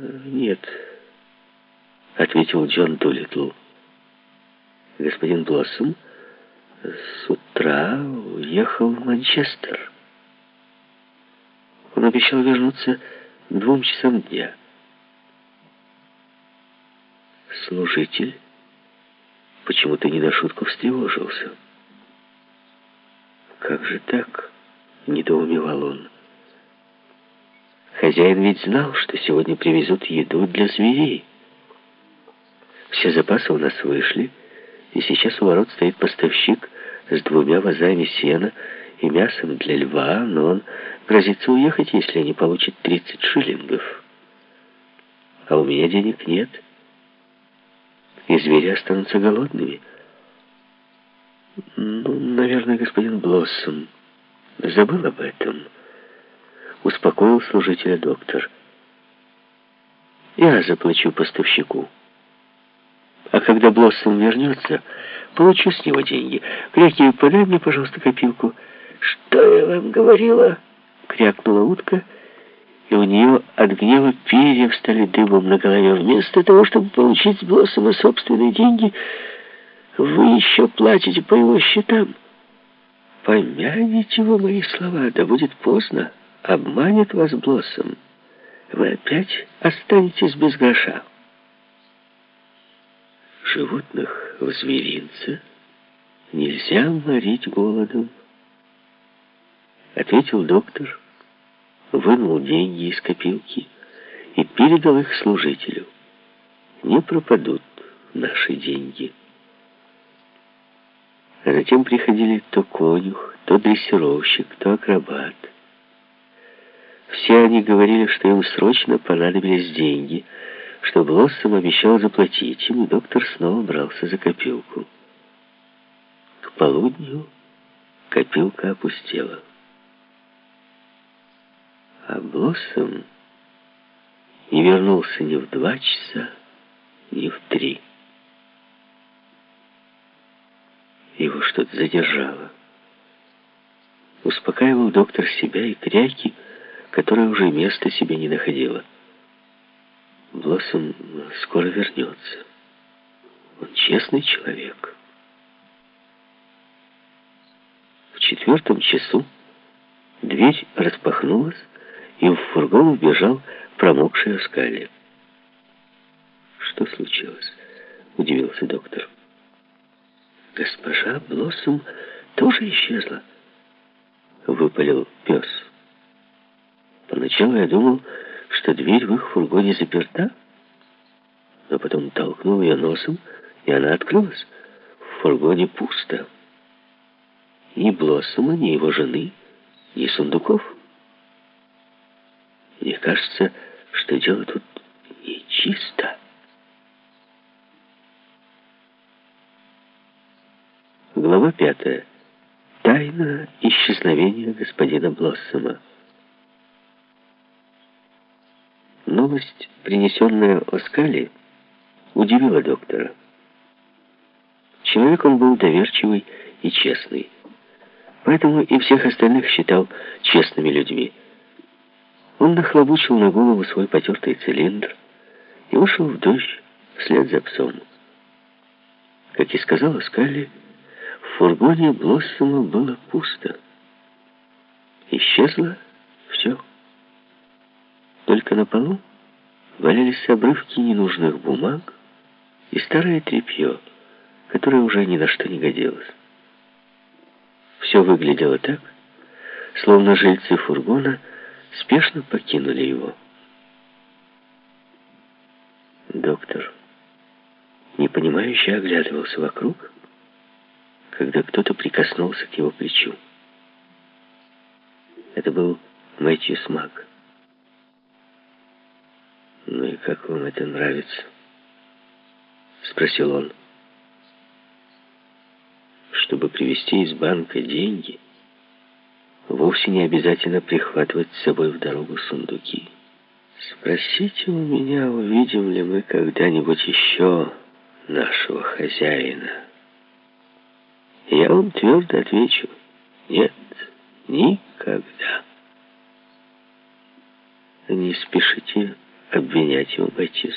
«Нет», — ответил Джон Дулитл. «Господин Блоссом с утра уехал в Манчестер. Он обещал вернуться двум часам дня. Служитель почему-то не на шутку встревожился. «Как же так?» — недоумевал он. Хозяин ведь знал, что сегодня привезут еду для зверей. Все запасы у нас вышли, и сейчас у ворот стоит поставщик с двумя вазами сена и мясом для льва, но он грозится уехать, если не получит 30 шиллингов. А у меня денег нет, и звери останутся голодными. Ну, наверное, господин Блоссом забыл об этом. Успокоил служителя доктор. Я заплачу поставщику. А когда Блоссом вернется, получу с него деньги. Кряки, подай мне, пожалуйста, копилку. Что я вам говорила? Крякнула утка, и у нее от гнева перья встали дыбом на голове. Вместо того, чтобы получить с Блоссома собственные деньги, вы еще платите по его счетам. Помяните вы мои слова, да будет поздно. Обманет вас Блоссом. Вы опять останетесь без гроша животных в зверинце нельзя морить голодом, ответил доктор, вынул деньги из копилки и передал их служителю. Не пропадут наши деньги. А затем приходили то конюх, то дрессировщик, то акробат. Все они говорили, что им срочно понадобились деньги — что Блоссом обещал заплатить ему, доктор снова брался за копилку. К полудню копилка опустела. А Блоссом не вернулся ни в два часа, ни в три. Его что-то задержало. Успокаивал доктор себя и кряки, которая уже места себе не находила. Блоссом скоро вернется. Он честный человек. В четвертом часу дверь распахнулась, и в фургон убежал промокший Оскали. «Что случилось?» — удивился доктор. «Госпожа Блоссом тоже исчезла», — выпалил пес. Поначалу я думал, что дверь в их фургоне заперта, но потом толкнул ее носом, и она открылась. В фургоне пусто. Ни Блоссома, ни его жены, ни сундуков. Мне кажется, что дело тут нечисто. Глава пятая. Тайна исчезновения господина Блоссома. Новость, принесенная Оскали, удивила доктора. Человек он был доверчивый и честный. Поэтому и всех остальных считал честными людьми. Он нахлобучил на голову свой потертый цилиндр и вышел в дождь вслед за псом. Как и сказала Скалли, в фургоне Блоссома было пусто. Исчезло все. Только на полу валялись обрывки ненужных бумаг и старое тряпье, которое уже ни на что не годилось. Все выглядело так, словно жильцы фургона спешно покинули его. Доктор, непонимающе оглядывался вокруг, когда кто-то прикоснулся к его плечу. Это был Мэтью Смак. «Ну и как вам это нравится?» Спросил он. Чтобы привезти из банка деньги, вовсе не обязательно прихватывать с собой в дорогу сундуки. Спросите у меня, увидим ли мы когда-нибудь еще нашего хозяина. Я вам твердо отвечу, нет, никогда. Не спешите обвинять его бойтесь.